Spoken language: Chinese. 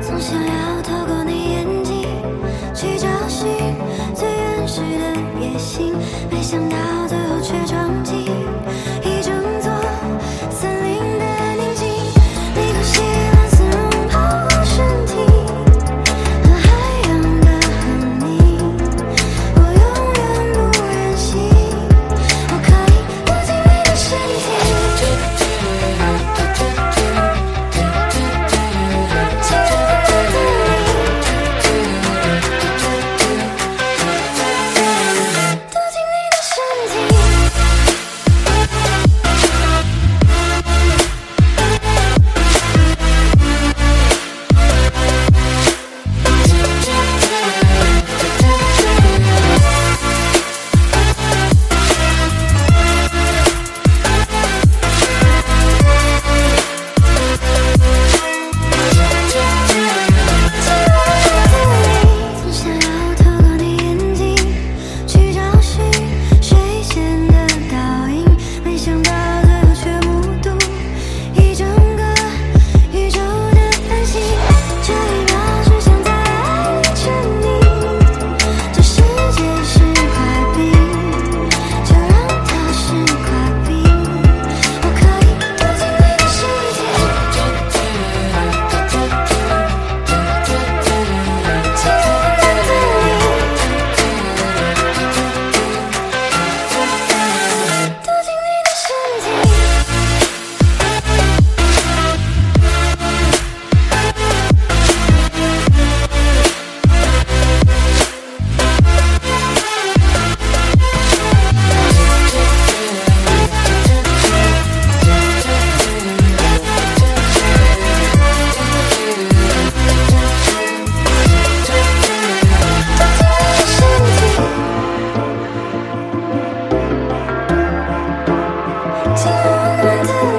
总想要透过你眼睛去找寻最原始的野心，没想到。Thank you.